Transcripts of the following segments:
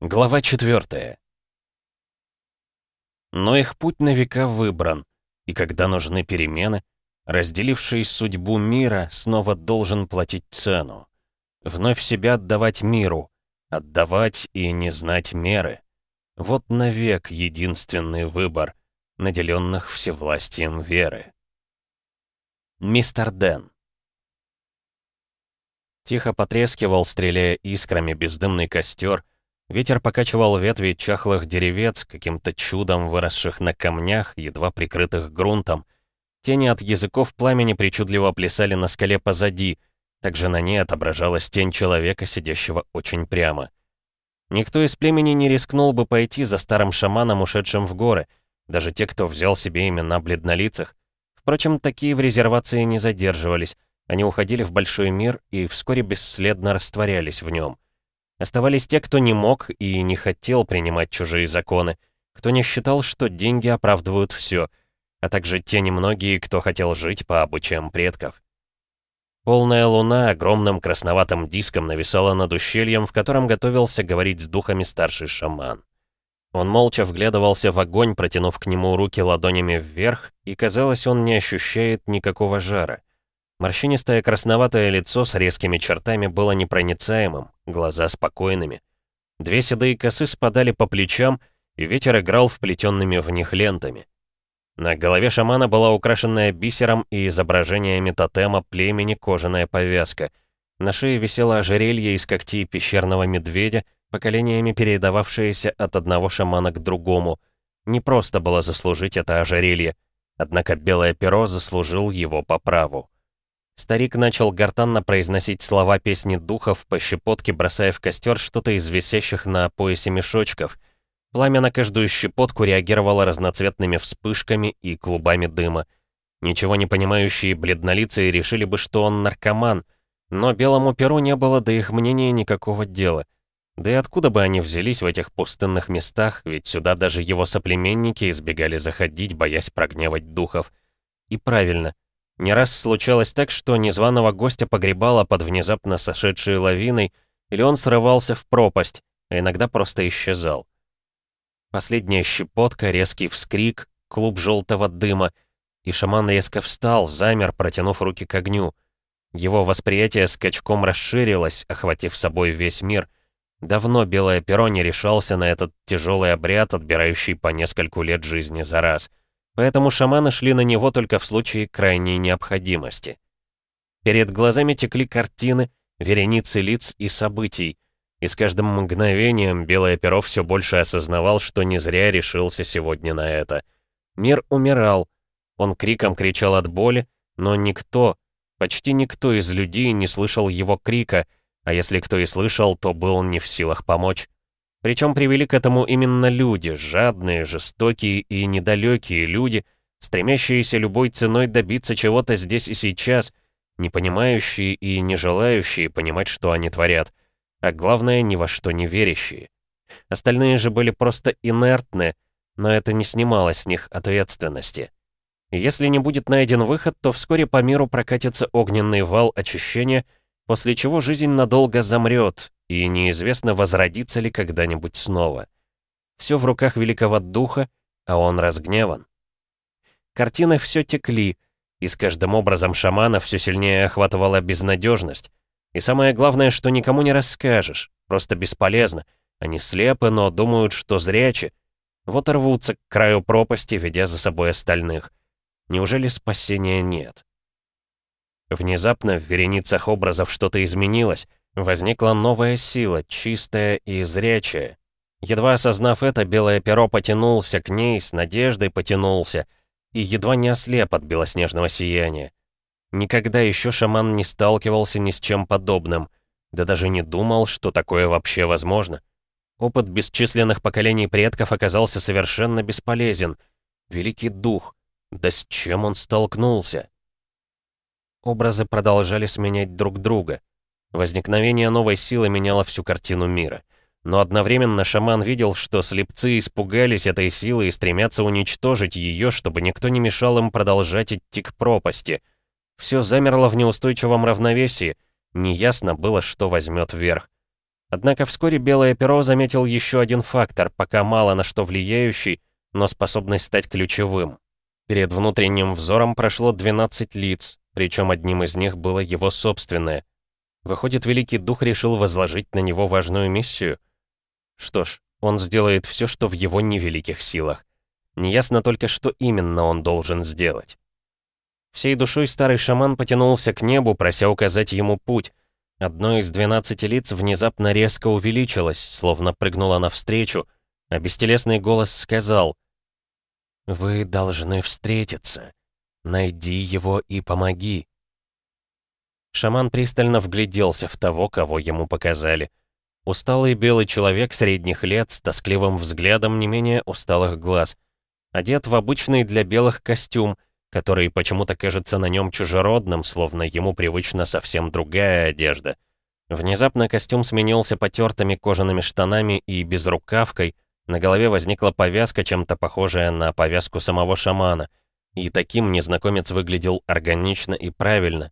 Глава 4 Но их путь на века выбран, и когда нужны перемены, разделивший судьбу мира снова должен платить цену. Вновь себя отдавать миру, отдавать и не знать меры. Вот навек единственный выбор, наделенных всевластием веры. Мистер Дэн Тихо потрескивал, стреляя искрами, бездымный костер, Ветер покачивал ветви чахлых деревец, каким-то чудом выросших на камнях, едва прикрытых грунтом. Тени от языков пламени причудливо плясали на скале позади, также на ней отображалась тень человека, сидящего очень прямо. Никто из племени не рискнул бы пойти за старым шаманом, ушедшим в горы, даже те, кто взял себе имена бледнолицых. Впрочем, такие в резервации не задерживались, они уходили в большой мир и вскоре бесследно растворялись в нем. Оставались те, кто не мог и не хотел принимать чужие законы, кто не считал, что деньги оправдывают все, а также те немногие, кто хотел жить по обычаям предков. Полная луна огромным красноватым диском нависала над ущельем, в котором готовился говорить с духами старший шаман. Он молча вглядывался в огонь, протянув к нему руки ладонями вверх, и, казалось, он не ощущает никакого жара. Морщинистое красноватое лицо с резкими чертами было непроницаемым, глаза спокойными. Две седые косы спадали по плечам, и ветер играл вплетенными в них лентами. На голове шамана была украшенная бисером и изображениями тотема племени кожаная повязка. На шее висело ожерелье из когтей пещерного медведя, поколениями передававшееся от одного шамана к другому. Не просто было заслужить это ожерелье, однако белое перо заслужил его по праву. Старик начал гортанно произносить слова песни духов, по щепотке бросая в костер что-то из висящих на поясе мешочков. Пламя на каждую щепотку реагировало разноцветными вспышками и клубами дыма. Ничего не понимающие бледнолицые решили бы, что он наркоман, но белому перу не было до их мнения никакого дела. Да и откуда бы они взялись в этих пустынных местах, ведь сюда даже его соплеменники избегали заходить, боясь прогневать духов. И правильно — не раз случалось так, что незваного гостя погребало под внезапно сошедшей лавиной, или он срывался в пропасть, а иногда просто исчезал. Последняя щепотка, резкий вскрик, клуб желтого дыма, и шаман резко встал, замер, протянув руки к огню. Его восприятие скачком расширилось, охватив собой весь мир. Давно белое перо не решался на этот тяжелый обряд, отбирающий по нескольку лет жизни за раз — Поэтому шаманы шли на него только в случае крайней необходимости. Перед глазами текли картины, вереницы лиц и событий, и с каждым мгновением Белое Перо все больше осознавал, что не зря решился сегодня на это. Мир умирал, он криком кричал от боли, но никто, почти никто из людей не слышал его крика, а если кто и слышал, то был не в силах помочь. Причем привели к этому именно люди, жадные, жестокие и недалекие люди, стремящиеся любой ценой добиться чего-то здесь и сейчас, не понимающие и не желающие понимать, что они творят, а главное, ни во что не верящие. Остальные же были просто инертны, но это не снимало с них ответственности. Если не будет найден выход, то вскоре по миру прокатится огненный вал очищения, после чего жизнь надолго замрет, и неизвестно, возродится ли когда-нибудь снова. Все в руках великого духа, а он разгневан. Картины все текли, и с каждым образом шамана все сильнее охватывала безнадежность. И самое главное, что никому не расскажешь, просто бесполезно. Они слепы, но думают, что зрячи. Вот рвутся к краю пропасти, ведя за собой остальных. Неужели спасения нет? Внезапно в вереницах образов что-то изменилось, Возникла новая сила, чистая и зрячая. Едва осознав это, белое перо потянулся к ней, с надеждой потянулся, и едва не ослеп от белоснежного сияния. Никогда еще шаман не сталкивался ни с чем подобным, да даже не думал, что такое вообще возможно. Опыт бесчисленных поколений предков оказался совершенно бесполезен. Великий дух, да с чем он столкнулся? Образы продолжали сменять друг друга. Возникновение новой силы меняло всю картину мира. Но одновременно шаман видел, что слепцы испугались этой силы и стремятся уничтожить ее, чтобы никто не мешал им продолжать идти к пропасти. Все замерло в неустойчивом равновесии, неясно было, что возьмет верх. Однако вскоре Белое Перо заметил еще один фактор, пока мало на что влияющий, но способный стать ключевым. Перед внутренним взором прошло 12 лиц, причем одним из них было его собственное. Выходит, Великий Дух решил возложить на него важную миссию? Что ж, он сделает все, что в его невеликих силах. Неясно только, что именно он должен сделать. Всей душой старый шаман потянулся к небу, прося указать ему путь. Одно из двенадцати лиц внезапно резко увеличилось, словно прыгнуло навстречу, а бестелесный голос сказал «Вы должны встретиться. Найди его и помоги». Шаман пристально вгляделся в того, кого ему показали. Усталый белый человек средних лет с тоскливым взглядом не менее усталых глаз. Одет в обычный для белых костюм — который почему-то кажется на нем чужеродным, словно ему привычна совсем другая одежда. Внезапно костюм сменился потертыми кожаными штанами и безрукавкой, на голове возникла повязка, чем-то похожая на повязку самого шамана, и таким незнакомец выглядел органично и правильно.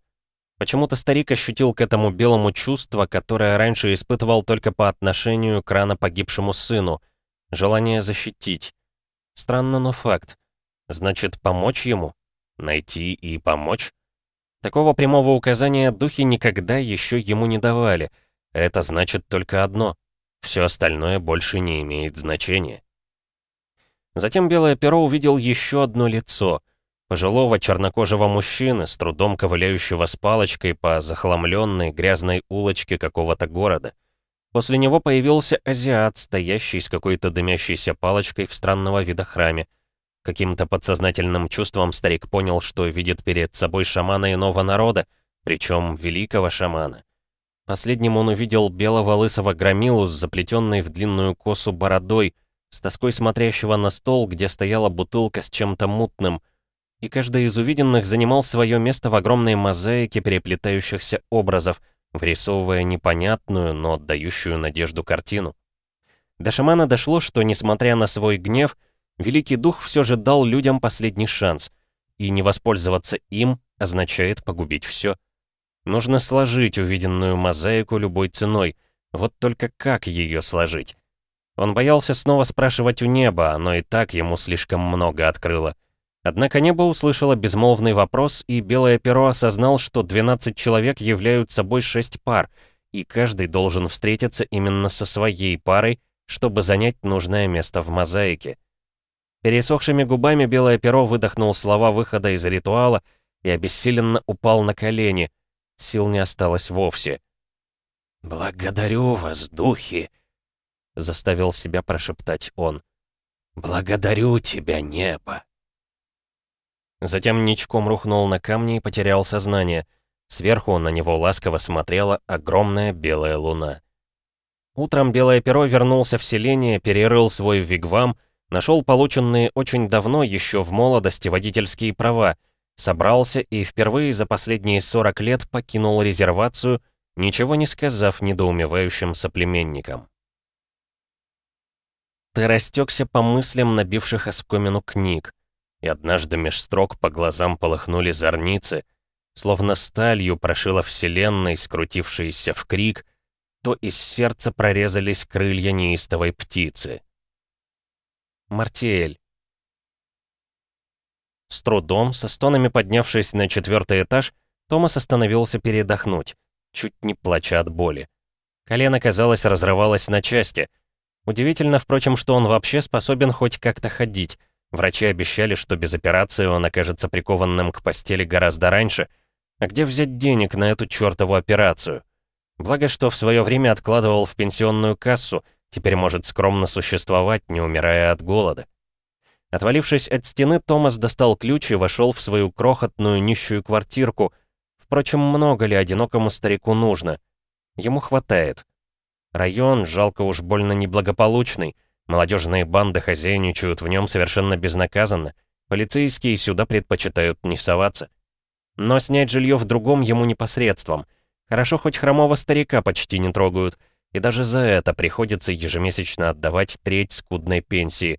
Почему-то старик ощутил к этому белому чувство, которое раньше испытывал только по отношению к рано погибшему сыну — желание защитить. Странно, но факт. Значит, помочь ему? Найти и помочь? Такого прямого указания духи никогда еще ему не давали. Это значит только одно. Все остальное больше не имеет значения. Затем Белое Перо увидел еще одно лицо. Пожилого чернокожего мужчины, с трудом ковыляющего с палочкой по захламленной грязной улочке какого-то города. После него появился азиат, стоящий с какой-то дымящейся палочкой в странного вида храме. Каким-то подсознательным чувством старик понял, что видит перед собой шамана иного народа, причем великого шамана. Последним он увидел белого лысого громилу с заплетенной в длинную косу бородой, с тоской смотрящего на стол, где стояла бутылка с чем-то мутным, и каждый из увиденных занимал свое место в огромной мозаике переплетающихся образов, врисовывая непонятную, но отдающую надежду картину. До шамана дошло, что, несмотря на свой гнев, Великий Дух все же дал людям последний шанс, и не воспользоваться им означает погубить все. Нужно сложить увиденную мозаику любой ценой, вот только как ее сложить? Он боялся снова спрашивать у неба, оно и так ему слишком много открыло. Однако небо услышало безмолвный вопрос, и Белое Перо осознал, что 12 человек являют собой 6 пар, и каждый должен встретиться именно со своей парой, чтобы занять нужное место в мозаике. Пересохшими губами белое перо выдохнул слова выхода из ритуала и обессиленно упал на колени. Сил не осталось вовсе. «Благодарю вас, духи!» — заставил себя прошептать он. «Благодарю тебя, небо!» Затем ничком рухнул на камни и потерял сознание. Сверху на него ласково смотрела огромная белая луна. Утром Белое Перо вернулся в селение, перерыл свой вигвам Нашел полученные очень давно, еще в молодости, водительские права, собрался и впервые за последние 40 лет покинул резервацию, ничего не сказав недоумевающим соплеменникам. Ты растекся по мыслям, набивших оскомину книг, и однажды меж строк по глазам полыхнули зорницы, словно сталью прошила вселенной, скрутившиеся в крик, то из сердца прорезались крылья неистовой птицы. Мартиэль. С трудом, со стонами поднявшись на четвертый этаж, Томас остановился передохнуть, чуть не плача от боли. Колено, казалось, разрывалось на части. Удивительно, впрочем, что он вообще способен хоть как-то ходить. Врачи обещали, что без операции он окажется прикованным к постели гораздо раньше. А где взять денег на эту чертову операцию? Благо, что в свое время откладывал в пенсионную кассу — Теперь может скромно существовать, не умирая от голода. Отвалившись от стены, Томас достал ключ и вошел в свою крохотную нищую квартирку. Впрочем, много ли одинокому старику нужно? Ему хватает. Район, жалко уж больно неблагополучный. Молодежные банды хозяйничают в нем совершенно безнаказанно. Полицейские сюда предпочитают не соваться. Но снять жилье в другом ему непосредством. Хорошо, хоть хромого старика почти не трогают — и даже за это приходится ежемесячно отдавать треть скудной пенсии.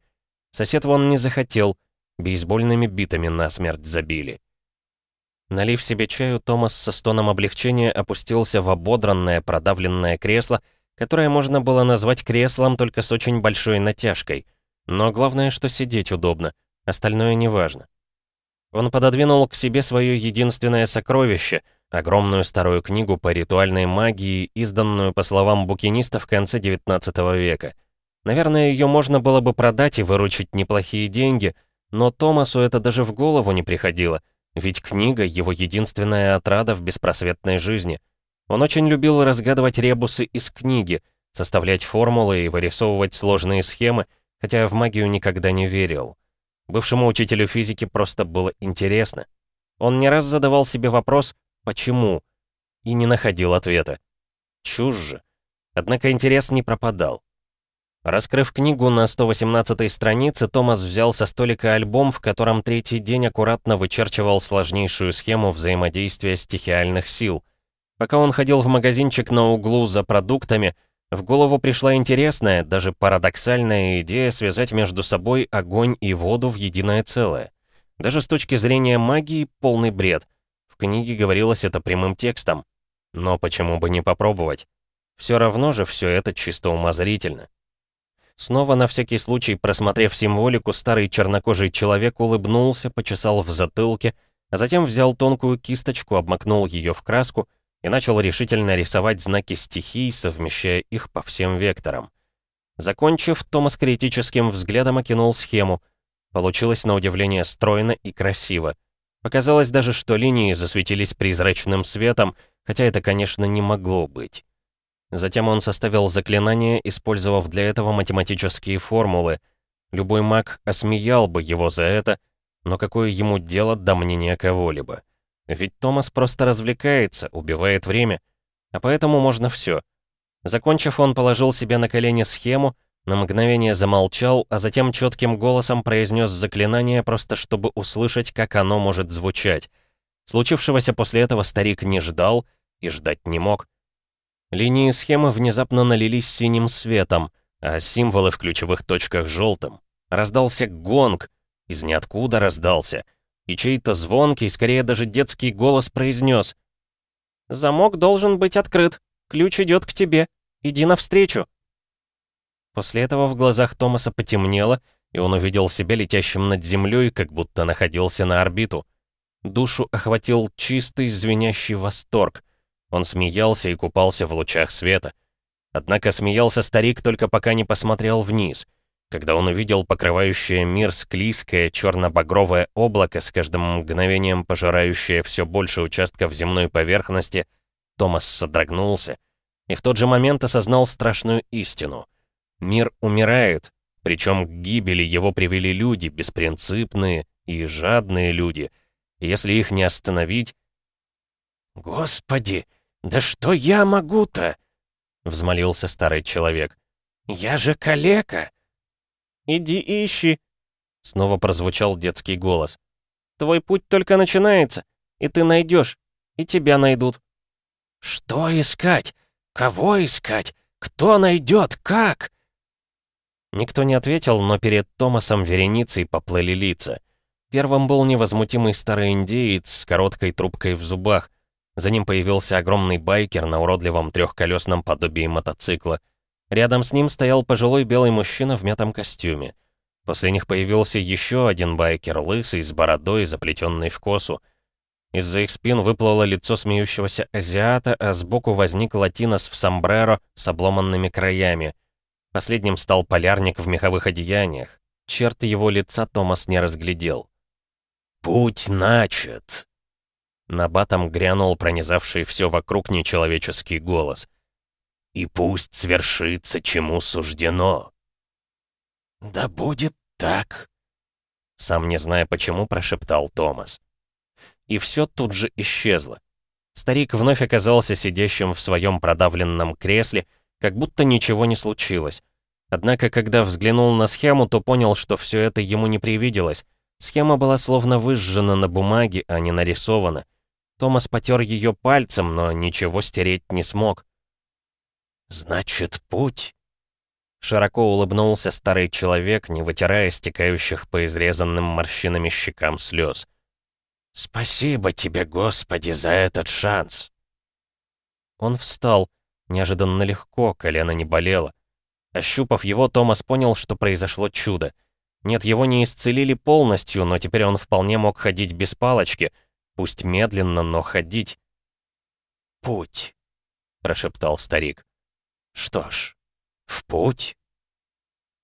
Сосед вон не захотел, бейсбольными битами насмерть забили. Налив себе чаю, Томас со стоном облегчения опустился в ободранное, продавленное кресло которое можно было назвать креслом только с очень большой натяжкой. Но главное, что сидеть удобно, остальное неважно. Он пододвинул к себе свое единственное сокровище, огромную старую книгу по ритуальной магии, изданную, по словам букинистов, в конце 19 века. Наверное, ее можно было бы продать и выручить неплохие деньги, но Томасу это даже в голову не приходило, ведь книга — его единственная отрада в беспросветной жизни. Он очень любил разгадывать ребусы из книги, составлять формулы и вырисовывать сложные схемы, хотя в магию никогда не верил. Бывшему учителю физики просто было интересно. Он не раз задавал себе вопрос «почему?» и не находил ответа. Чушь же. Однако интерес не пропадал. Раскрыв книгу на 118 странице, Томас взял со столика альбом, в котором третий день аккуратно вычерчивал сложнейшую схему взаимодействия стихиальных сил. Пока он ходил в магазинчик на углу за продуктами, в голову пришла интересная, даже парадоксальная идея связать между собой огонь и воду в единое целое. Даже с точки зрения магии полный бред. В книге говорилось это прямым текстом. Но почему бы не попробовать? Все равно же все это чисто умозрительно. Снова на всякий случай, просмотрев символику, старый чернокожий человек улыбнулся, почесал в затылке, а затем взял тонкую кисточку, обмакнул ее в краску и начал решительно рисовать знаки стихий, совмещая их по всем векторам. Закончив, Томас критическим взглядом окинул схему. Получилось на удивление стройно и красиво. Показалось даже, что линии засветились призрачным светом, хотя это, конечно, не могло быть. Затем он составил заклинание, использовав для этого математические формулы. Любой маг осмеял бы его за это, но какое ему дело до мнения кого-либо? Ведь Томас просто развлекается, убивает время. А поэтому можно все. Закончив, он положил себе на колени схему, на мгновение замолчал, а затем четким голосом произнес заклинание, просто чтобы услышать, как оно может звучать. Случившегося после этого старик не ждал и ждать не мог. Линии схемы внезапно налились синим светом, а символы в ключевых точках желтым. Раздался гонг, из ниоткуда раздался — и чей-то звонкий, скорее даже детский голос произнес. «Замок должен быть открыт. Ключ идет к тебе. Иди навстречу». После этого в глазах Томаса потемнело, и он увидел себя летящим над землей, как будто находился на орбиту. Душу охватил чистый, звенящий восторг. Он смеялся и купался в лучах света. Однако смеялся старик только пока не посмотрел вниз — когда он увидел покрывающее мир склизкое черно-багровое облако, с каждым мгновением пожирающее все больше участков земной поверхности, Томас содрогнулся и в тот же момент осознал страшную истину. Мир умирает, причем к гибели его привели люди, беспринципные и жадные люди. Если их не остановить... «Господи, да что я могу-то?» — взмолился старый человек. «Я же калека!» «Иди ищи!» Снова прозвучал детский голос. «Твой путь только начинается, и ты найдешь, и тебя найдут». «Что искать? Кого искать? Кто найдет? Как?» Никто не ответил, но перед Томасом вереницей поплыли лица. Первым был невозмутимый старый индеец с короткой трубкой в зубах. За ним появился огромный байкер на уродливом трехколесном подобии мотоцикла — Рядом с ним стоял пожилой белый мужчина в мятом костюме. После них появился еще один байкер, лысый, с бородой, заплетенной в косу. Из-за их спин выплыло лицо смеющегося азиата, а сбоку возник латинос в сомбреро с обломанными краями. Последним стал полярник в меховых одеяниях. Черты его лица Томас не разглядел. «Путь начат!» На батом грянул пронизавший все вокруг нечеловеческий голос и пусть свершится, чему суждено». «Да будет так», — сам не зная почему, прошептал Томас. И все тут же исчезло. Старик вновь оказался сидящим в своем продавленном кресле, как будто ничего не случилось. Однако, когда взглянул на схему, то понял, что все это ему не привиделось. Схема была словно выжжена на бумаге, а не нарисована. Томас потер ее пальцем, но ничего стереть не смог. «Значит, путь?» Широко улыбнулся старый человек, не вытирая стекающих по изрезанным морщинами щекам слез. «Спасибо тебе, Господи, за этот шанс!» Он встал, Неожиданно легко, колено не болело. Ощупав его, Томас понял, что произошло чудо. Нет, его не исцелили полностью, но теперь он вполне мог ходить без палочки. Пусть медленно, но ходить. «Путь», — прошептал старик. «Что ж, в путь».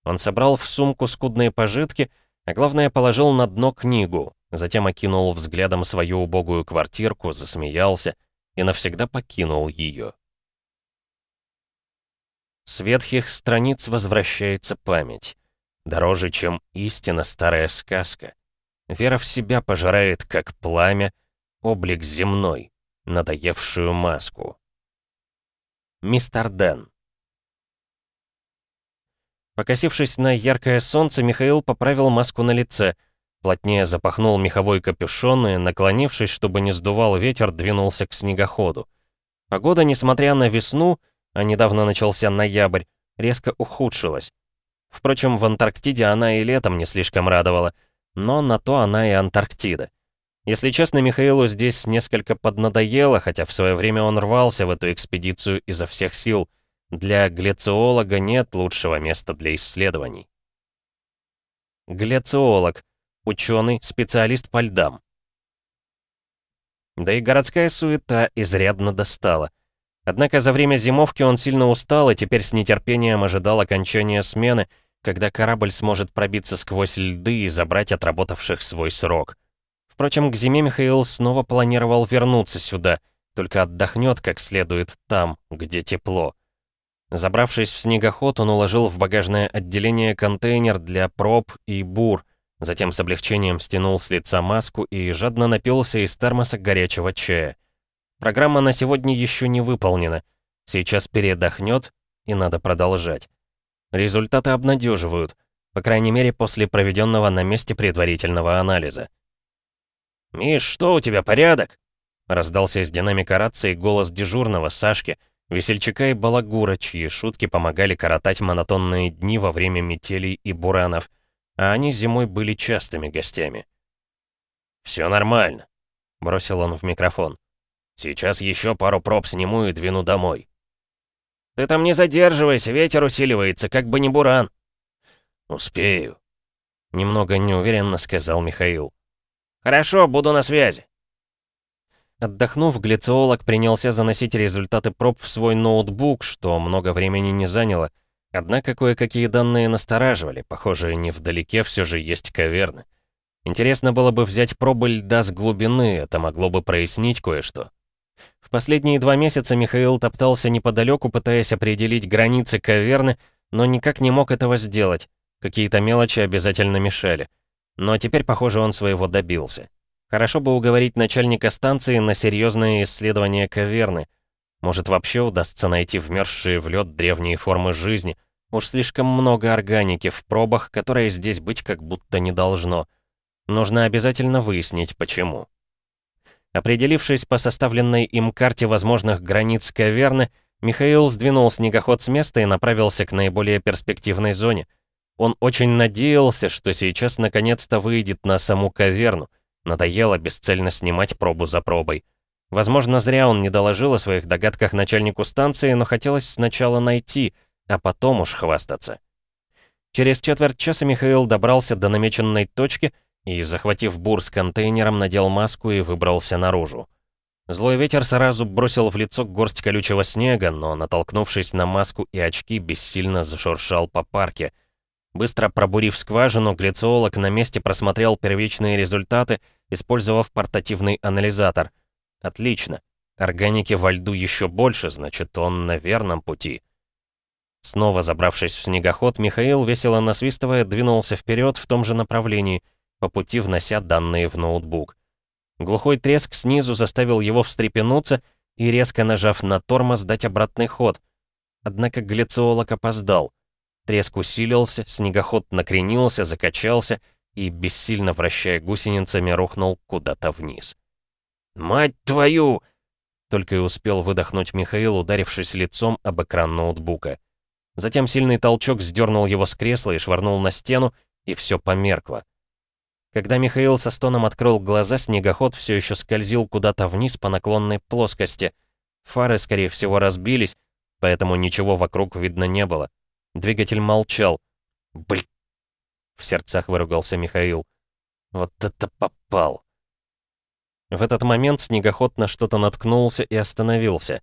Он собрал в сумку скудные пожитки, а главное, положил на дно книгу, затем окинул взглядом свою убогую квартирку, засмеялся и навсегда покинул ее. С ветхих страниц возвращается память. Дороже, чем истина старая сказка. Вера в себя пожирает, как пламя, облик земной, надоевшую маску. Мистер Дэн Покосившись на яркое солнце, Михаил поправил маску на лице, плотнее запахнул меховой капюшон и, наклонившись, чтобы не сдувал ветер, двинулся к снегоходу. Погода, несмотря на весну, а недавно начался ноябрь, резко ухудшилась. Впрочем, в Антарктиде она и летом не слишком радовала, но на то она и Антарктида. Если честно, Михаилу здесь несколько поднадоело, хотя в свое время он рвался в эту экспедицию изо всех сил — для глециолога нет лучшего места для исследований. Глециолог — ученый, специалист по льдам. Да и городская суета изрядно достала. Однако за время зимовки он сильно устал и теперь с нетерпением ожидал окончания смены, когда корабль сможет пробиться сквозь льды и забрать отработавших свой срок. Впрочем, к зиме Михаил снова планировал вернуться сюда, только отдохнет как следует там, где тепло. Забравшись в снегоход, он уложил в багажное отделение контейнер для проб и бур, затем с облегчением стянул с лица маску и жадно напился из термоса горячего чая. Программа на сегодня еще не выполнена. Сейчас передохнет, и надо продолжать. Результаты обнадеживают, по крайней мере, после проведенного на месте предварительного анализа. «Миш, что у тебя, порядок?» Раздался из динамика рации голос дежурного, Сашки, Весельчака и балагура, чьи шутки помогали коротать монотонные дни во время метелей и буранов, а они зимой были частыми гостями. «Все нормально», — бросил он в микрофон. «Сейчас еще пару проб сниму и двину домой». «Ты там не задерживайся, ветер усиливается, как бы не буран». «Успею», — немного неуверенно сказал Михаил. «Хорошо, буду на связи». Отдохнув, глициолог принялся заносить результаты проб в свой ноутбук, что много времени не заняло. Однако кое-какие данные настораживали, похоже, невдалеке все же есть каверны. Интересно было бы взять пробы льда с глубины, это могло бы прояснить кое-что. В последние два месяца Михаил топтался неподалеку, пытаясь определить границы каверны, но никак не мог этого сделать. Какие-то мелочи обязательно мешали. Но теперь, похоже, он своего добился. Хорошо бы уговорить начальника станции на серьезное исследование каверны. Может, вообще удастся найти вмерзшие в лед древние формы жизни. Уж слишком много органики в пробах, которая здесь быть как будто не должно. Нужно обязательно выяснить, почему. Определившись по составленной им карте возможных границ каверны, Михаил сдвинул снегоход с места и направился к наиболее перспективной зоне. Он очень надеялся, что сейчас наконец-то выйдет на саму каверну — Надоело бесцельно снимать пробу за пробой. Возможно, зря он не доложил о своих догадках начальнику станции, но хотелось сначала найти, а потом уж хвастаться. Через четверть часа Михаил добрался до намеченной точки и, захватив бур с контейнером, надел маску и выбрался наружу. Злой ветер сразу бросил в лицо горсть колючего снега, но, натолкнувшись на маску и очки, бессильно зашуршал по парке — Быстро пробурив скважину, глициолог на месте просмотрел первичные результаты, использовав портативный анализатор. Отлично. Органики во льду еще больше, значит, он на верном пути. Снова забравшись в снегоход, Михаил, весело насвистывая, двинулся вперед в том же направлении, по пути внося данные в ноутбук. Глухой треск снизу заставил его встрепенуться и, резко нажав на тормоз, дать обратный ход. Однако глициолог опоздал — Треск усилился, снегоход накренился, закачался и, бессильно вращая гусеницами, рухнул куда-то вниз. «Мать твою!» Только и успел выдохнуть Михаил, ударившись лицом об экран ноутбука. Затем сильный толчок сдернул его с кресла и швырнул на стену, и все померкло. Когда Михаил со стоном открыл глаза, снегоход все еще скользил куда-то вниз по наклонной плоскости. Фары, скорее всего, разбились, поэтому ничего вокруг видно не было. Двигатель молчал. Блин! В сердцах выругался Михаил. Вот это попал! В этот момент снегоход на что-то наткнулся и остановился.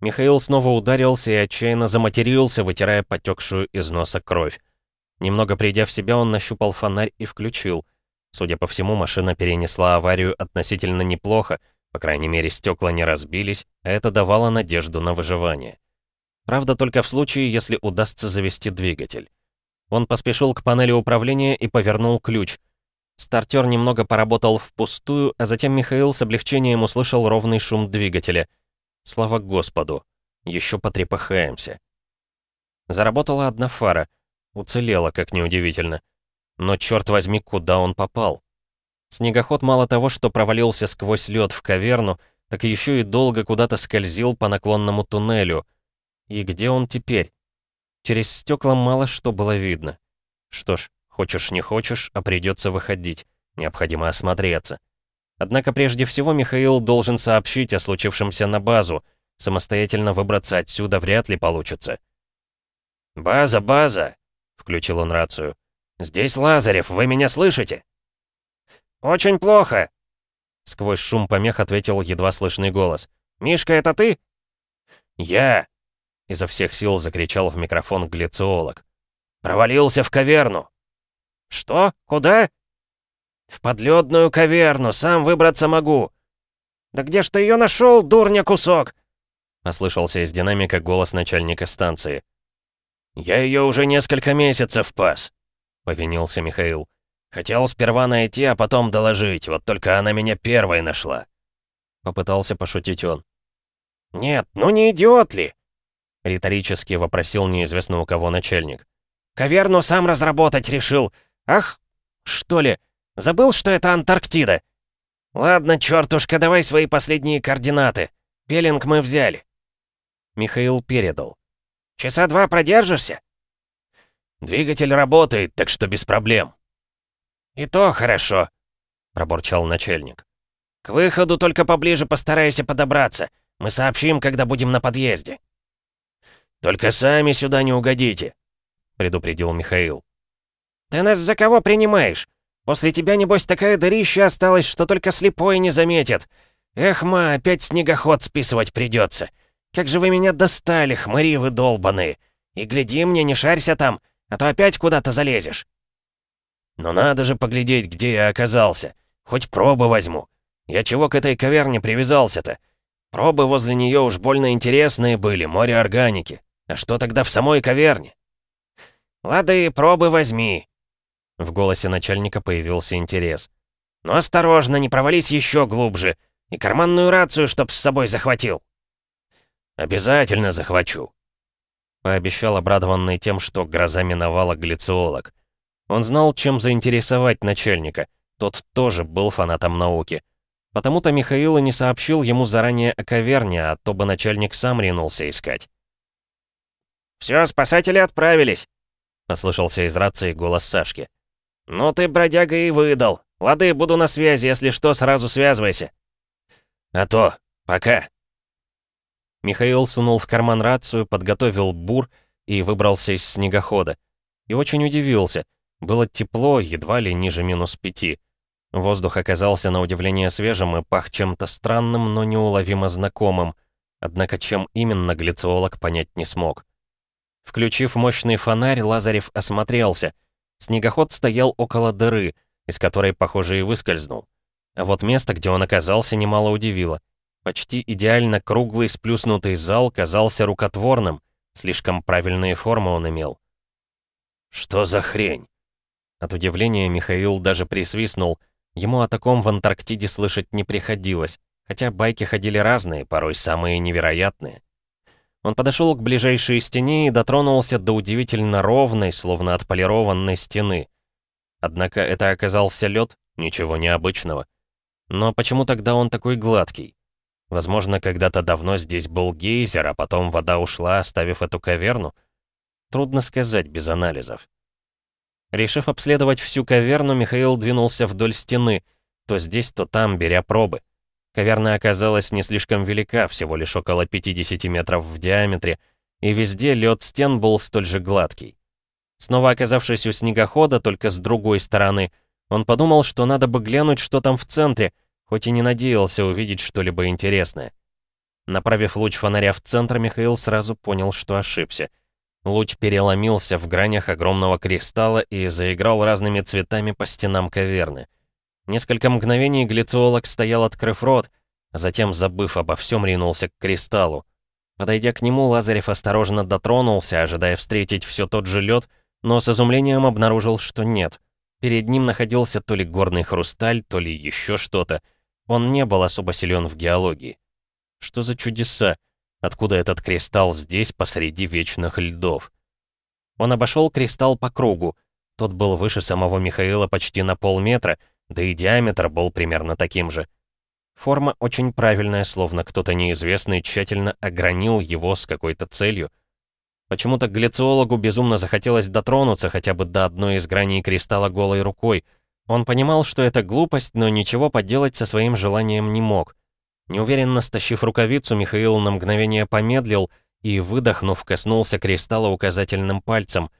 Михаил снова ударился и отчаянно заматерился, вытирая потекшую из носа кровь. Немного придя в себя, он нащупал фонарь и включил. Судя по всему, машина перенесла аварию относительно неплохо, по крайней мере, стекла не разбились, а это давало надежду на выживание. Правда, только в случае, если удастся завести двигатель. Он поспешил к панели управления и повернул ключ. Стартер немного поработал впустую, а затем Михаил с облегчением услышал ровный шум двигателя. Слава Господу! Еще потрепыхаемся. Заработала одна фара. Уцелела, как неудивительно. Но, черт возьми, куда он попал? Снегоход мало того, что провалился сквозь лед в каверну, так еще и долго куда-то скользил по наклонному туннелю. И где он теперь? Через стекла мало что было видно. Что ж, хочешь не хочешь, а придется выходить. Необходимо осмотреться. Однако прежде всего Михаил должен сообщить о случившемся на базу. Самостоятельно выбраться отсюда вряд ли получится. «База, база!» — включил он рацию. «Здесь Лазарев, вы меня слышите?» «Очень плохо!» Сквозь шум помех ответил едва слышный голос. «Мишка, это ты?» «Я!» Изо всех сил закричал в микрофон глициолог. «Провалился в каверну!» «Что? Куда?» «В подледную каверну, сам выбраться могу!» «Да где ж ты ее нашел, дурня кусок?» Послышался из динамика голос начальника станции. «Я ее уже несколько месяцев пас», — повинился Михаил. «Хотел сперва найти, а потом доложить, вот только она меня первой нашла». Попытался пошутить он. «Нет, ну не идиот ли?» Риторически вопросил неизвестно у кого начальник. «Каверну сам разработать решил. Ах, что ли, забыл, что это Антарктида? Ладно, чертушка, давай свои последние координаты. Пелинг мы взяли». Михаил передал. «Часа два продержишься?» «Двигатель работает, так что без проблем». «И то хорошо», — пробурчал начальник. «К выходу только поближе постарайся подобраться. Мы сообщим, когда будем на подъезде». «Только сами сюда не угодите», — предупредил Михаил. «Ты нас за кого принимаешь? После тебя, небось, такая дырища осталась, что только слепой не заметит. Эх, ма, опять снегоход списывать придется. Как же вы меня достали, хмыри вы долбаные. И гляди мне, не шарься там, а то опять куда-то залезешь». «Но надо же поглядеть, где я оказался. Хоть пробы возьму. Я чего к этой каверне привязался-то? Пробы возле нее уж больно интересные были, море органики. А что тогда в самой каверне? Лады, пробы возьми. В голосе начальника появился интерес. Но осторожно, не провались еще глубже. И карманную рацию, чтоб с собой захватил. Обязательно захвачу. Пообещал обрадованный тем, что гроза миновала глициолог. Он знал, чем заинтересовать начальника. Тот тоже был фанатом науки. Потому-то Михаил и не сообщил ему заранее о каверне, а то бы начальник сам ринулся искать. «Все, спасатели отправились!» — послышался из рации голос Сашки. «Ну ты, бродяга, и выдал. Лады, буду на связи, если что, сразу связывайся». «А то, пока». Михаил сунул в карман рацию, подготовил бур и выбрался из снегохода. И очень удивился. Было тепло, едва ли ниже минус пяти. Воздух оказался на удивление свежим и пах чем-то странным, но неуловимо знакомым. Однако чем именно глициолог понять не смог. Включив мощный фонарь, Лазарев осмотрелся. Снегоход стоял около дыры, из которой, похоже, и выскользнул. А вот место, где он оказался, немало удивило. Почти идеально круглый сплюснутый зал казался рукотворным, слишком правильные формы он имел. «Что за хрень?» От удивления Михаил даже присвистнул. Ему о таком в Антарктиде слышать не приходилось, хотя байки ходили разные, порой самые невероятные. Он подошел к ближайшей стене и дотронулся до удивительно ровной, словно отполированной стены. Однако это оказался лед, ничего необычного. Но почему тогда он такой гладкий? Возможно, когда-то давно здесь был гейзер, а потом вода ушла, оставив эту каверну? Трудно сказать без анализов. Решив обследовать всю каверну, Михаил двинулся вдоль стены, то здесь, то там, беря пробы. Каверна оказалась не слишком велика, всего лишь около 50 метров в диаметре, и везде лед стен был столь же гладкий. Снова оказавшись у снегохода, только с другой стороны, он подумал, что надо бы глянуть, что там в центре, хоть и не надеялся увидеть что-либо интересное. Направив луч фонаря в центр, Михаил сразу понял, что ошибся. Луч переломился в гранях огромного кристалла и заиграл разными цветами по стенам каверны. Несколько мгновений глициолог стоял, открыв рот, а затем, забыв обо всем, ринулся к кристаллу. Подойдя к нему, Лазарев осторожно дотронулся, ожидая встретить все тот же лед, но с изумлением обнаружил, что нет. Перед ним находился то ли горный хрусталь, то ли еще что-то. Он не был особо силен в геологии. Что за чудеса? Откуда этот кристалл здесь, посреди вечных льдов? Он обошел кристалл по кругу. Тот был выше самого Михаила почти на полметра, да и диаметр был примерно таким же. Форма очень правильная, словно кто-то неизвестный тщательно огранил его с какой-то целью. Почему-то глициологу безумно захотелось дотронуться хотя бы до одной из граней кристалла голой рукой. Он понимал, что это глупость, но ничего поделать со своим желанием не мог. Неуверенно стащив рукавицу, Михаил на мгновение помедлил и, выдохнув, коснулся кристалла указательным пальцем.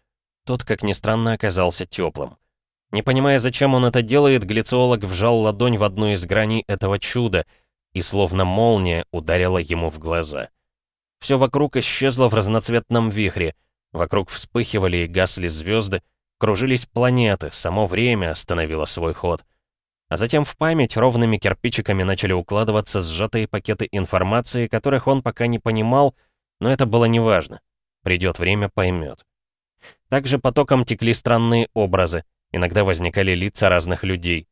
Тот, как ни странно, оказался теплым. Не понимая, зачем он это делает, глициолог вжал ладонь в одну из граней этого чуда и, словно молния, ударила ему в глаза. Все вокруг исчезло в разноцветном вихре. Вокруг вспыхивали и гасли звезды, кружились планеты, само время остановило свой ход. А затем в память ровными кирпичиками начали укладываться сжатые пакеты информации, которых он пока не понимал, но это было неважно. Придет время, поймет. Также потоком текли странные образы, Иногда возникали лица разных людей.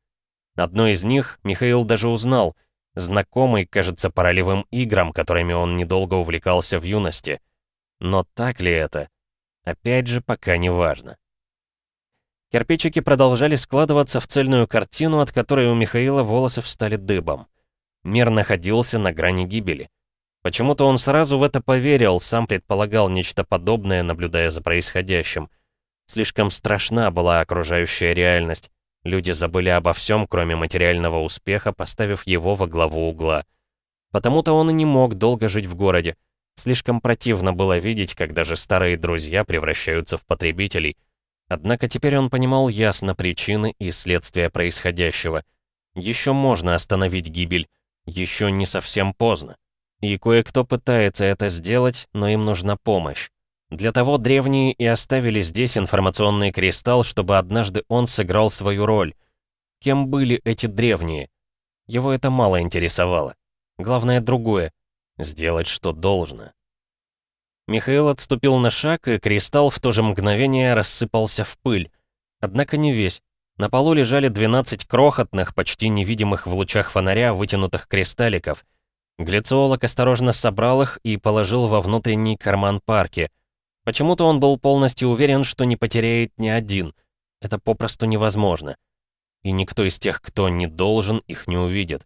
Одно из них Михаил даже узнал, знакомый, кажется, по ролевым играм, которыми он недолго увлекался в юности. Но так ли это? Опять же, пока не важно. Кирпичики продолжали складываться в цельную картину, от которой у Михаила волосы встали дыбом. Мир находился на грани гибели. Почему-то он сразу в это поверил, сам предполагал нечто подобное, наблюдая за происходящим. Слишком страшна была окружающая реальность. Люди забыли обо всем, кроме материального успеха, поставив его во главу угла. Потому-то он и не мог долго жить в городе. Слишком противно было видеть, как даже старые друзья превращаются в потребителей. Однако теперь он понимал ясно причины и следствия происходящего. Еще можно остановить гибель, еще не совсем поздно. И кое-кто пытается это сделать, но им нужна помощь. Для того древние и оставили здесь информационный кристалл, чтобы однажды он сыграл свою роль. Кем были эти древние? Его это мало интересовало. Главное другое — сделать, что должно. Михаил отступил на шаг, и кристалл в то же мгновение рассыпался в пыль. Однако не весь. На полу лежали 12 крохотных, почти невидимых в лучах фонаря, вытянутых кристалликов. Глициолог осторожно собрал их и положил во внутренний карман парки — Почему-то он был полностью уверен, что не потеряет ни один. Это попросту невозможно. И никто из тех, кто не должен, их не увидит.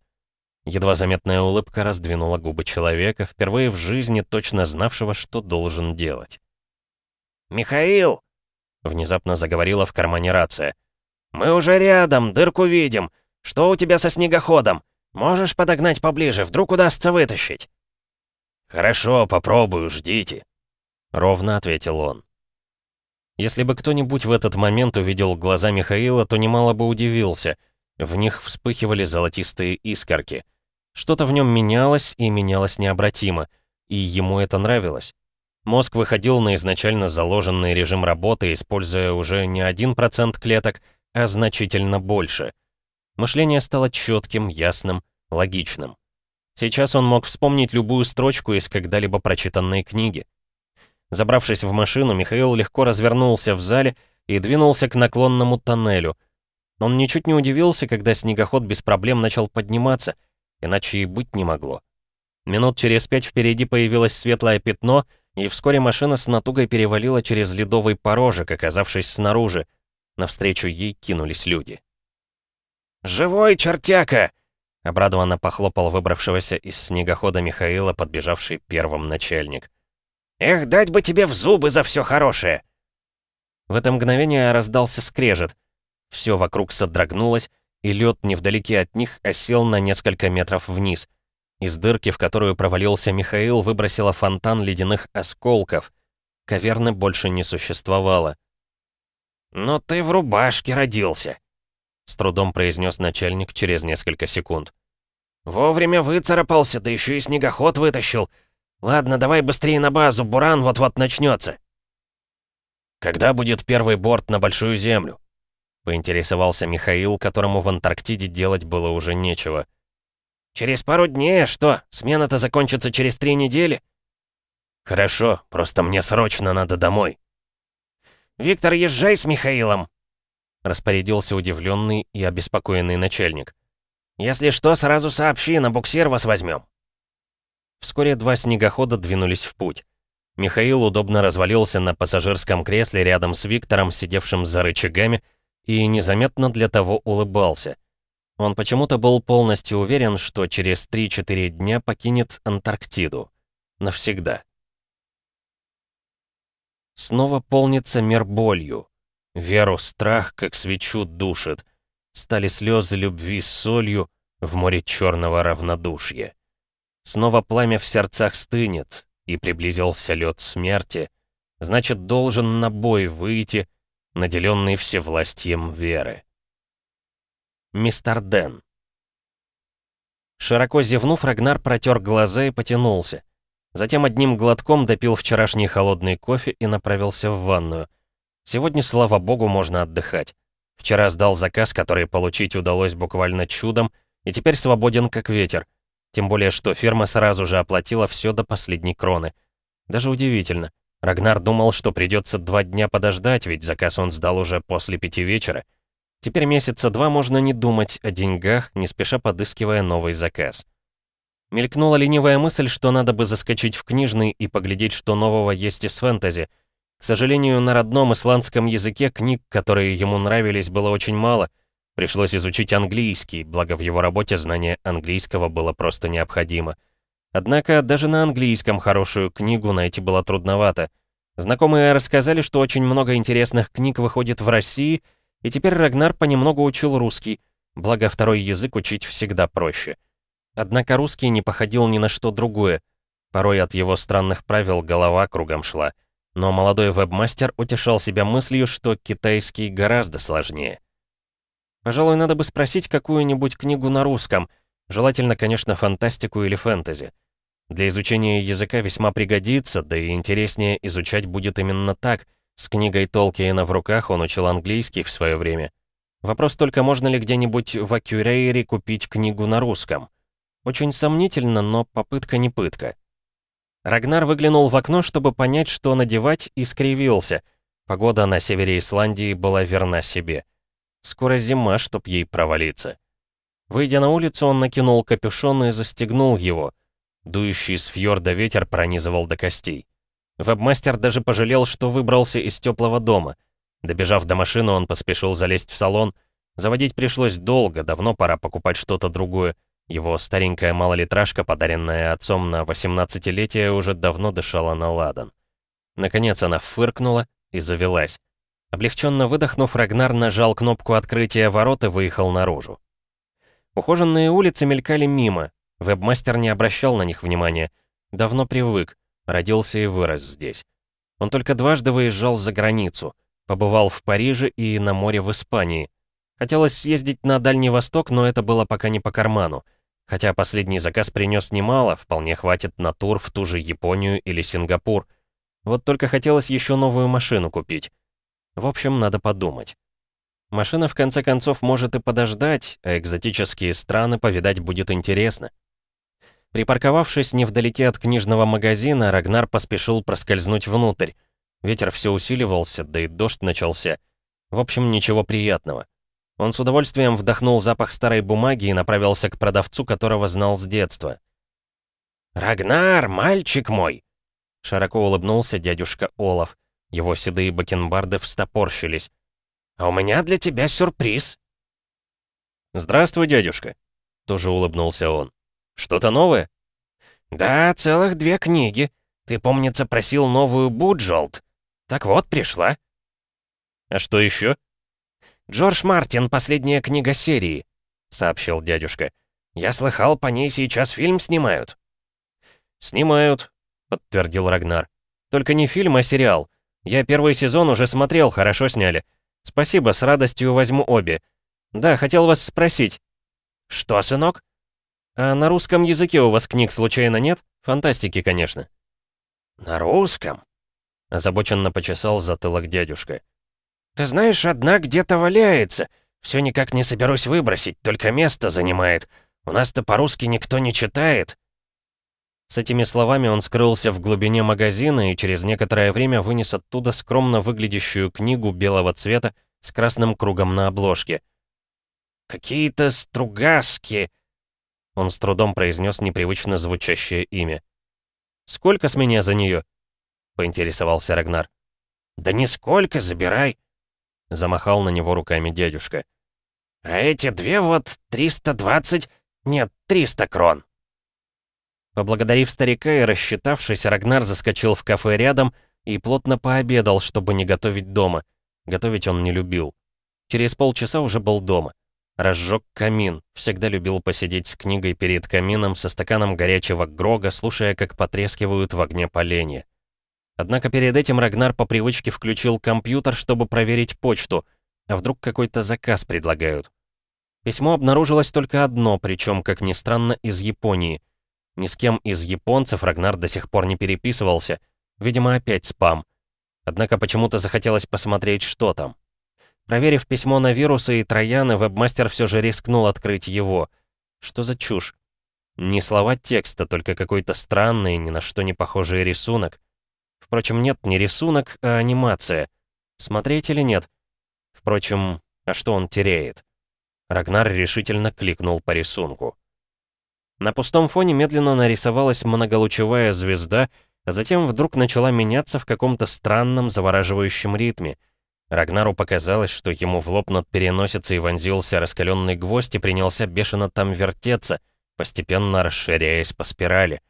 Едва заметная улыбка раздвинула губы человека, впервые в жизни точно знавшего, что должен делать. «Михаил!» — внезапно заговорила в кармане рация. «Мы уже рядом, дырку видим. Что у тебя со снегоходом? Можешь подогнать поближе, вдруг удастся вытащить?» «Хорошо, попробую, ждите», — ровно ответил он. Если бы кто-нибудь в этот момент увидел глаза Михаила, то немало бы удивился. В них вспыхивали золотистые искорки. Что-то в нем менялось, и менялось необратимо. И ему это нравилось. Мозг выходил на изначально заложенный режим работы, используя уже не один процент клеток, а значительно больше. Мышление стало четким, ясным, логичным. Сейчас он мог вспомнить любую строчку из когда-либо прочитанной книги. Забравшись в машину, Михаил легко развернулся в зале и двинулся к наклонному тоннелю. Он ничуть не удивился, когда снегоход без проблем начал подниматься, иначе и быть не могло. Минут через пять впереди появилось светлое пятно, и вскоре машина с натугой перевалила через ледовый порожек, оказавшись снаружи. Навстречу ей кинулись люди. «Живой, чертяка!» — обрадованно похлопал выбравшегося из снегохода Михаила, подбежавший первым начальник. Эх, дать бы тебе в зубы за все хорошее!» В это мгновение раздался скрежет. Все вокруг содрогнулось, и лед невдалеке от них осел на несколько метров вниз. Из дырки, в которую провалился Михаил, выбросила фонтан ледяных осколков. Каверны больше не существовало. «Но ты в рубашке родился», — с трудом произнес начальник через несколько секунд. «Вовремя выцарапался, да еще и снегоход вытащил. Ладно, давай быстрее на базу, буран вот-вот начнется. «Когда будет первый борт на Большую Землю?» — поинтересовался Михаил, которому в Антарктиде делать было уже нечего. «Через пару дней, а что? Смена-то закончится через три недели?» «Хорошо, просто мне срочно надо домой». «Виктор, езжай с Михаилом!» Распорядился удивленный и обеспокоенный начальник. «Если что, сразу сообщи, на буксир вас возьмем». Вскоре два снегохода двинулись в путь. Михаил удобно развалился на пассажирском кресле рядом с Виктором, сидевшим за рычагами, и незаметно для того улыбался. Он почему-то был полностью уверен, что через 3-4 дня покинет Антарктиду. Навсегда. Снова полнится мир болью. Веру страх, как свечу, душит. Стали слезы любви солью в море черного равнодушья. Снова пламя в сердцах стынет, и приблизился лед смерти. Значит, должен на бой выйти, наделенный всевластием веры. Мистер Дэн. Широко зевнув, Рагнар протер глаза и потянулся. Затем одним глотком допил вчерашний холодный кофе и направился в ванную. Сегодня, слава богу, можно отдыхать. Вчера сдал заказ, который получить удалось буквально чудом, и теперь свободен как ветер. Тем более, что фирма сразу же оплатила все до последней кроны. Даже удивительно. Рагнар думал, что придется два дня подождать, ведь заказ он сдал уже после пяти вечера. Теперь месяца два можно не думать о деньгах, не спеша подыскивая новый заказ. Мелькнула ленивая мысль, что надо бы заскочить в книжный и поглядеть, что нового есть из фэнтези. К сожалению, на родном исландском языке книг, которые ему нравились, было очень мало. Пришлось изучить английский, благо в его работе знание английского было просто необходимо. Однако даже на английском хорошую книгу найти было трудновато. Знакомые рассказали, что очень много интересных книг выходит в России — и теперь Рагнар понемногу учил русский, благо второй язык учить всегда проще. Однако русский не походил ни на что другое. Порой от его странных правил голова кругом шла. Но молодой вебмастер утешал себя мыслью, что китайский гораздо сложнее. Пожалуй, надо бы спросить какую-нибудь книгу на русском, желательно, конечно, фантастику или фэнтези. Для изучения языка весьма пригодится, да и интереснее изучать будет именно так — с книгой Толкиена в руках он учил английский в свое время. Вопрос только, можно ли где-нибудь в Акюрейре купить книгу на русском. Очень сомнительно, но попытка не пытка. Рагнар выглянул в окно, чтобы понять, что надевать, и скривился. Погода на севере Исландии была верна себе. Скоро зима, чтоб ей провалиться. Выйдя на улицу, он накинул капюшон и застегнул его. Дующий с фьорда ветер пронизывал до костей. Вебмастер даже пожалел, что выбрался из теплого дома. Добежав до машины, он поспешил залезть в салон. Заводить пришлось долго, давно пора покупать что-то другое. Его старенькая малолитражка, подаренная отцом на 18-летие, уже давно дышала на ладан. Наконец она фыркнула и завелась. Облегченно выдохнув, Рагнар нажал кнопку открытия ворот и выехал наружу. Ухоженные улицы мелькали мимо. Вебмастер не обращал на них внимания. Давно привык. Родился и вырос здесь. Он только дважды выезжал за границу. Побывал в Париже и на море в Испании. Хотелось съездить на Дальний Восток, но это было пока не по карману. Хотя последний заказ принес немало, вполне хватит на тур в ту же Японию или Сингапур. Вот только хотелось еще новую машину купить. В общем, надо подумать. Машина в конце концов может и подождать, а экзотические страны повидать будет интересно. Припарковавшись невдалеке от книжного магазина, Рагнар поспешил проскользнуть внутрь. Ветер все усиливался, да и дождь начался. В общем, ничего приятного. Он с удовольствием вдохнул запах старой бумаги и направился к продавцу, которого знал с детства. «Рагнар, мальчик мой!» Широко улыбнулся дядюшка Олаф. Его седые бакенбарды встопорщились. «А у меня для тебя сюрприз!» «Здравствуй, дядюшка!» Тоже улыбнулся он. Что-то новое?» «Да, целых две книги. Ты, помнится, просил новую Буджолт. Так вот, пришла». «А что еще?» «Джордж Мартин, последняя книга серии», — сообщил дядюшка. Я слыхал, по ней сейчас фильм снимают». «Снимают», — подтвердил Рагнар. «Только не фильм, а сериал. Я первый сезон уже смотрел, хорошо сняли. Спасибо, с радостью возьму обе. Да, хотел вас спросить». «Что, сынок?» «А на русском языке у вас книг случайно нет? Фантастики, конечно». «На русском?» Озабоченно почесал затылок дядюшка. «Ты знаешь, одна где-то валяется. Все никак не соберусь выбросить, только место занимает. У нас-то по-русски никто не читает». С этими словами он скрылся в глубине магазина и через некоторое время вынес оттуда скромно выглядящую книгу белого цвета с красным кругом на обложке. «Какие-то стругаски!» Он с трудом произнес непривычно звучащее имя. «Сколько с меня за нее?» — поинтересовался Рагнар. «Да нисколько, забирай!» — замахал на него руками дядюшка. «А эти две вот 320... Нет, 300 крон!» Поблагодарив старика и рассчитавшись, Рагнар заскочил в кафе рядом и плотно пообедал, чтобы не готовить дома. Готовить он не любил. Через полчаса уже был дома. Разжег камин, всегда любил посидеть с книгой перед камином со стаканом горячего грога, слушая, как потрескивают в огне поленья. Однако перед этим Рагнар по привычке включил компьютер, чтобы проверить почту, а вдруг какой-то заказ предлагают. Письмо обнаружилось только одно, причем, как ни странно, из Японии — ни с кем из японцев Рагнар до сих пор не переписывался. Видимо, опять спам. Однако почему-то захотелось посмотреть, что там. Проверив письмо на вирусы и трояны, вебмастер все же рискнул открыть его. Что за чушь? Не слова текста, только какой-то странный, ни на что не похожий рисунок. Впрочем, нет, не рисунок, а анимация. Смотреть или нет? Впрочем, а что он теряет? Рагнар решительно кликнул по рисунку. На пустом фоне медленно нарисовалась многолучевая звезда, а затем вдруг начала меняться в каком-то странном, завораживающем ритме. Рагнару показалось, что ему в лоб над переносицей вонзился раскаленный гвоздь и принялся бешено там вертеться, постепенно расширяясь по спирали.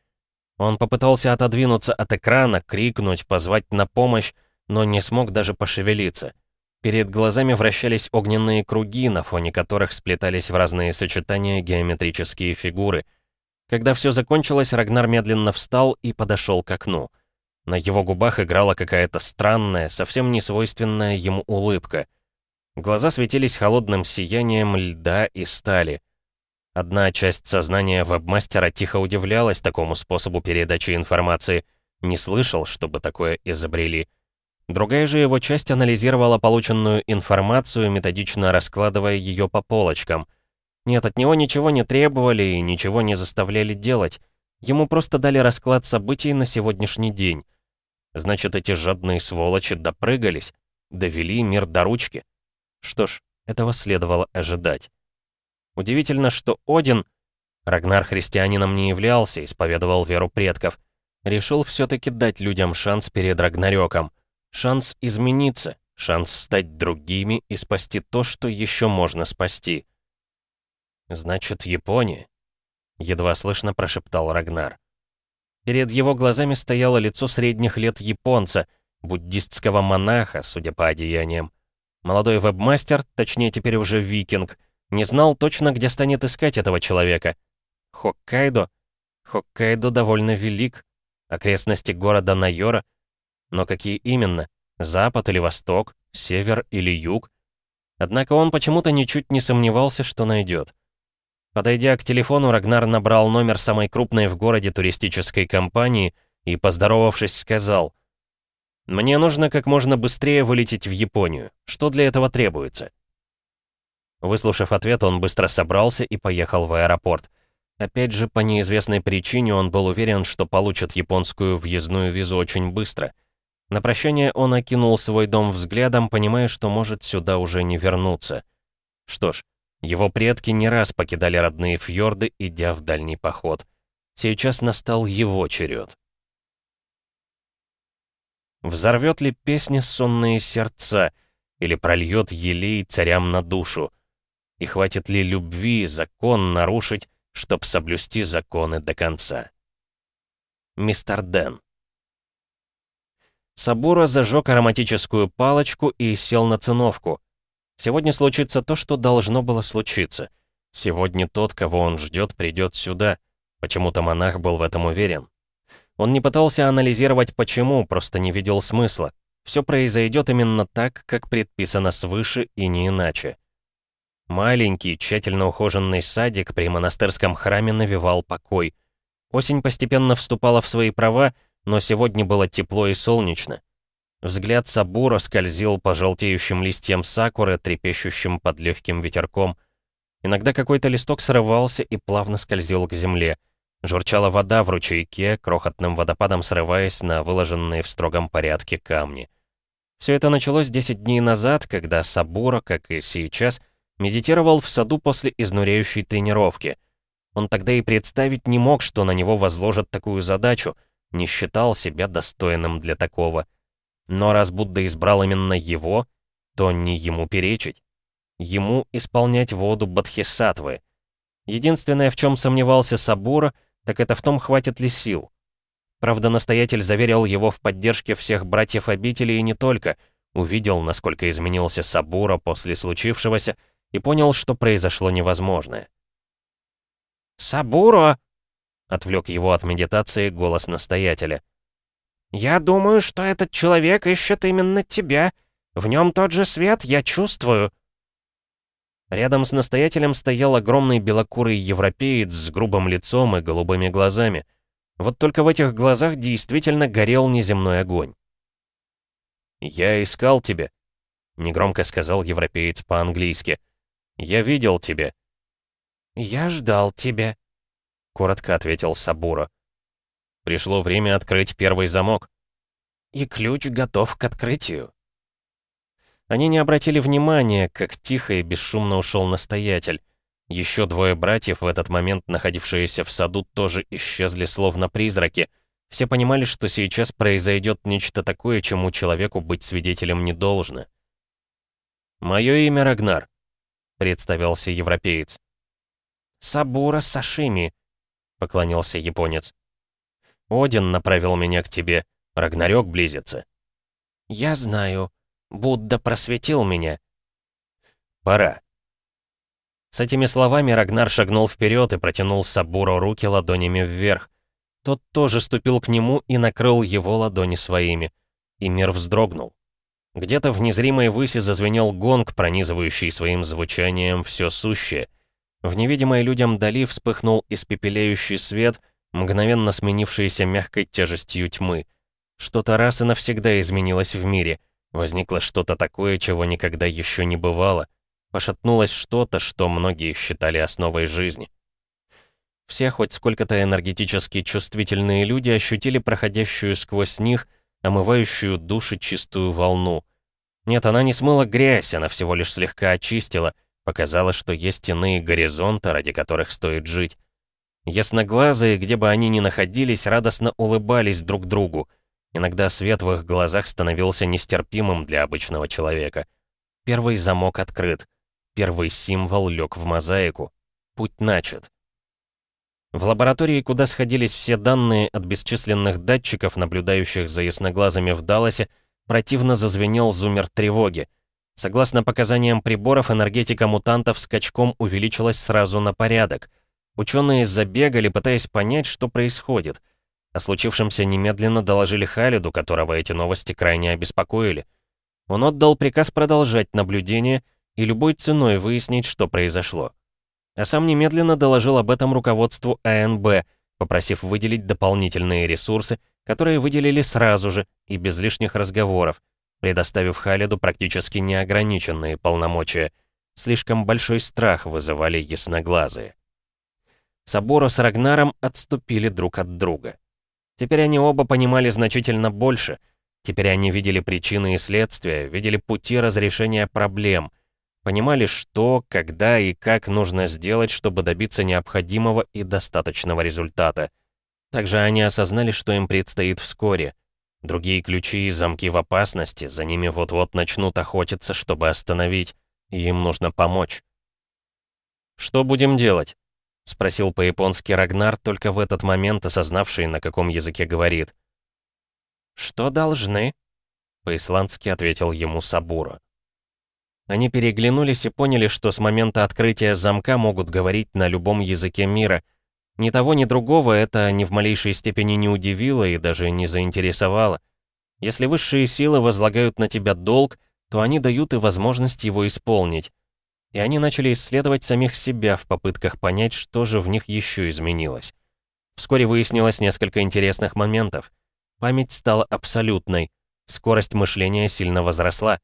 Он попытался отодвинуться от экрана, крикнуть, позвать на помощь, но не смог даже пошевелиться. Перед глазами вращались огненные круги, на фоне которых сплетались в разные сочетания геометрические фигуры — когда все закончилось, Рагнар медленно встал и подошел к окну. На его губах играла какая-то странная, совсем не свойственная ему улыбка. Глаза светились холодным сиянием льда и стали. Одна часть сознания вебмастера тихо удивлялась такому способу передачи информации, не слышал, чтобы такое изобрели. Другая же его часть анализировала полученную информацию, методично раскладывая ее по полочкам — нет, от него ничего не требовали и ничего не заставляли делать. Ему просто дали расклад событий на сегодняшний день. Значит, эти жадные сволочи допрыгались, довели мир до ручки. Что ж, этого следовало ожидать. Удивительно, что Один, Рагнар христианином не являлся, исповедовал веру предков, решил все-таки дать людям шанс перед Рагнарёком. Шанс измениться, шанс стать другими и спасти то, что еще можно спасти. «Значит, Япония?» Едва слышно прошептал Рагнар. Перед его глазами стояло лицо средних лет японца, буддистского монаха, судя по одеяниям. Молодой вебмастер, точнее теперь уже викинг, не знал точно, где станет искать этого человека. Хоккайдо? Хоккайдо довольно велик. Окрестности города Найора. Но какие именно? Запад или восток? Север или юг? Однако он почему-то ничуть не сомневался, что найдет. Подойдя к телефону, Рагнар набрал номер самой крупной в городе туристической компании и, поздоровавшись, сказал, «Мне нужно как можно быстрее вылететь в Японию. Что для этого требуется?» Выслушав ответ, он быстро собрался и поехал в аэропорт. Опять же, по неизвестной причине он был уверен, что получит японскую въездную визу очень быстро. На прощание он окинул свой дом взглядом, понимая, что может сюда уже не вернуться. Что ж, его предки не раз покидали родные фьорды, идя в дальний поход. Сейчас настал его черед. Взорвет ли песня сонные сердца, или прольет елей царям на душу? И хватит ли любви закон нарушить, чтоб соблюсти законы до конца? Мистер Дэн Сабура зажег ароматическую палочку и сел на циновку. Сегодня случится то, что должно было случиться. Сегодня тот, кого он ждет, придет сюда. Почему-то монах был в этом уверен. Он не пытался анализировать почему, просто не видел смысла. Все произойдет именно так, как предписано свыше и не иначе. Маленький, тщательно ухоженный садик при монастырском храме навевал покой. Осень постепенно вступала в свои права, но сегодня было тепло и солнечно. Взгляд Сабура скользил по желтеющим листьям сакуры, трепещущим под легким ветерком. Иногда какой-то листок срывался и плавно скользил к земле. Журчала вода в ручейке, крохотным водопадом срываясь на выложенные в строгом порядке камни. Все это началось 10 дней назад, когда Сабура, как и сейчас, медитировал в саду после изнуряющей тренировки. Он тогда и представить не мог, что на него возложат такую задачу, не считал себя достойным для такого — но раз Будда избрал именно его, то не ему перечить. Ему исполнять воду Бодхисаттвы. Единственное, в чем сомневался Сабура, так это в том, хватит ли сил. Правда, настоятель заверил его в поддержке всех братьев обители и не только, увидел, насколько изменился Сабура после случившегося и понял, что произошло невозможное. «Сабура!» — отвлек его от медитации голос настоятеля. «Я думаю, что этот человек ищет именно тебя. В нем тот же свет, я чувствую». Рядом с настоятелем стоял огромный белокурый европеец с грубым лицом и голубыми глазами. Вот только в этих глазах действительно горел неземной огонь. «Я искал тебя», — негромко сказал европеец по-английски. «Я видел тебя». «Я ждал тебя», — коротко ответил Сабура. Пришло время открыть первый замок. И ключ готов к открытию. Они не обратили внимания, как тихо и бесшумно ушел настоятель. Еще двое братьев, в этот момент находившиеся в саду, тоже исчезли словно призраки. Все понимали, что сейчас произойдет нечто такое, чему человеку быть свидетелем не должно. «Мое имя Рагнар», — представился европеец. «Сабура Сашими», — поклонился японец. Один направил меня к тебе. Рагнарёк близится». «Я знаю. Будда просветил меня». «Пора». С этими словами Рагнар шагнул вперед и протянул Сабуру руки ладонями вверх. Тот тоже ступил к нему и накрыл его ладони своими. И мир вздрогнул. Где-то в незримой выси зазвенел гонг, пронизывающий своим звучанием все сущее. В невидимой людям дали вспыхнул испепеляющий свет, мгновенно сменившиеся мягкой тяжестью тьмы. Что-то раз и навсегда изменилось в мире. Возникло что-то такое, чего никогда еще не бывало. Пошатнулось что-то, что многие считали основой жизни. Все хоть сколько-то энергетически чувствительные люди ощутили проходящую сквозь них, омывающую души чистую волну. Нет, она не смыла грязь, она всего лишь слегка очистила, показала, что есть иные горизонты, ради которых стоит жить. Ясноглазые, где бы они ни находились, радостно улыбались друг другу. Иногда свет в их глазах становился нестерпимым для обычного человека. Первый замок открыт. Первый символ лег в мозаику. Путь начат. В лаборатории, куда сходились все данные от бесчисленных датчиков, наблюдающих за ясноглазыми в Далласе, противно зазвенел зумер тревоги. Согласно показаниям приборов, энергетика мутантов скачком увеличилась сразу на порядок — Ученые забегали, пытаясь понять, что происходит. О случившемся немедленно доложили Халиду, которого эти новости крайне обеспокоили. Он отдал приказ продолжать наблюдение и любой ценой выяснить, что произошло. А сам немедленно доложил об этом руководству АНБ, попросив выделить дополнительные ресурсы, которые выделили сразу же и без лишних разговоров, предоставив Халиду практически неограниченные полномочия. Слишком большой страх вызывали ясноглазые. Сабура с Рагнаром отступили друг от друга. Теперь они оба понимали значительно больше. Теперь они видели причины и следствия, видели пути разрешения проблем. Понимали, что, когда и как нужно сделать, чтобы добиться необходимого и достаточного результата. Также они осознали, что им предстоит вскоре. Другие ключи и замки в опасности, за ними вот-вот начнут охотиться, чтобы остановить, и им нужно помочь. «Что будем делать?» — спросил по-японски Рагнар, только в этот момент осознавший, на каком языке говорит. «Что должны?» — по-исландски ответил ему Сабура. Они переглянулись и поняли, что с момента открытия замка могут говорить на любом языке мира. Ни того, ни другого это ни в малейшей степени не удивило и даже не заинтересовало. Если высшие силы возлагают на тебя долг, то они дают и возможность его исполнить. И они начали исследовать самих себя в попытках понять, что же в них еще изменилось. Вскоре выяснилось несколько интересных моментов. Память стала абсолютной, скорость мышления сильно возросла,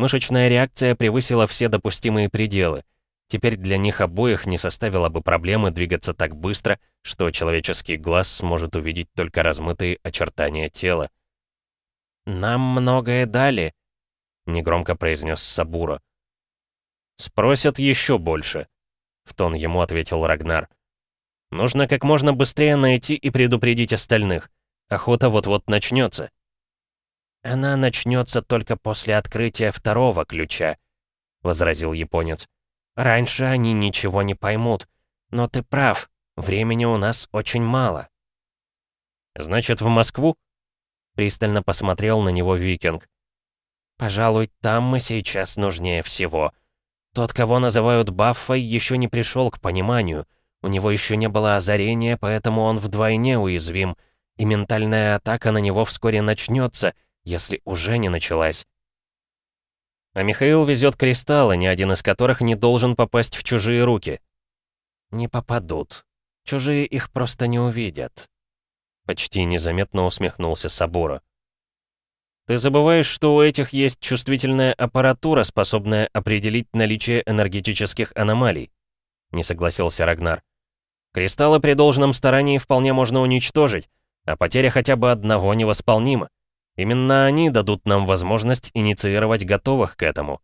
Мышечная реакция превысила все допустимые пределы. Теперь для них обоих не составило бы проблемы двигаться так быстро, что человеческий глаз сможет увидеть только размытые очертания тела. «Нам многое дали», — негромко произнес Сабура. «Спросят еще больше», — в тон ему ответил Рагнар. «Нужно как можно быстрее найти и предупредить остальных. Охота вот-вот начнется. «Она начнется только после открытия второго ключа», — возразил японец. «Раньше они ничего не поймут. Но ты прав, времени у нас очень мало». «Значит, в Москву?» Пристально посмотрел на него викинг. «Пожалуй, там мы сейчас нужнее всего. Тот, кого называют Баффой, еще не пришел к пониманию. У него еще не было озарения, поэтому он вдвойне уязвим. И ментальная атака на него вскоре начнется — если уже не началась. А Михаил везет кристаллы, ни один из которых не должен попасть в чужие руки. Не попадут. Чужие их просто не увидят. Почти незаметно усмехнулся Сабура. Ты забываешь, что у этих есть чувствительная аппаратура, способная определить наличие энергетических аномалий. Не согласился Рагнар. Кристаллы при должном старании вполне можно уничтожить, а потеря хотя бы одного невосполнима. Именно они дадут нам возможность инициировать готовых к этому.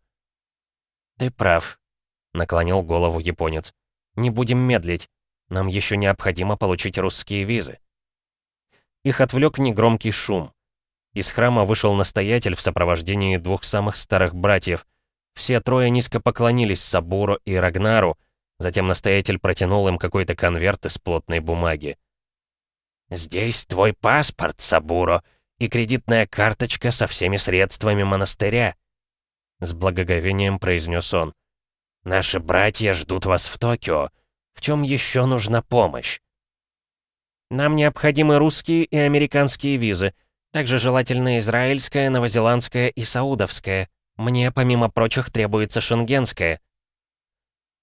«Ты прав», — наклонил голову японец. «Не будем медлить. Нам еще необходимо получить русские визы». Их отвлек негромкий шум. Из храма вышел настоятель в сопровождении двух самых старых братьев. Все трое низко поклонились Сабуру и Рагнару, затем настоятель протянул им какой-то конверт из плотной бумаги. «Здесь твой паспорт, Сабуро и кредитная карточка со всеми средствами монастыря», — с благоговением произнес он. «Наши братья ждут вас в Токио. В чем еще нужна помощь?» «Нам необходимы русские и американские визы, также желательно израильская, новозеландская и саудовская. Мне, помимо прочих, требуется шенгенская».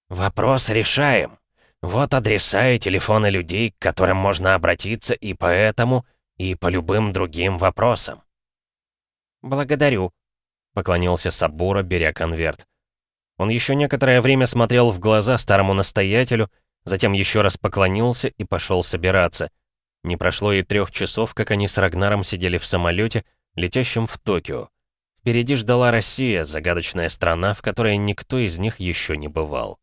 «Вопрос решаем. Вот адреса и телефоны людей, к которым можно обратиться, и поэтому и по любым другим вопросам. «Благодарю», — поклонился Сабура, беря конверт. Он еще некоторое время смотрел в глаза старому настоятелю, затем еще раз поклонился и пошел собираться. Не прошло и трех часов, как они с Рагнаром сидели в самолете, летящем в Токио. Впереди ждала Россия, загадочная страна, в которой никто из них еще не бывал.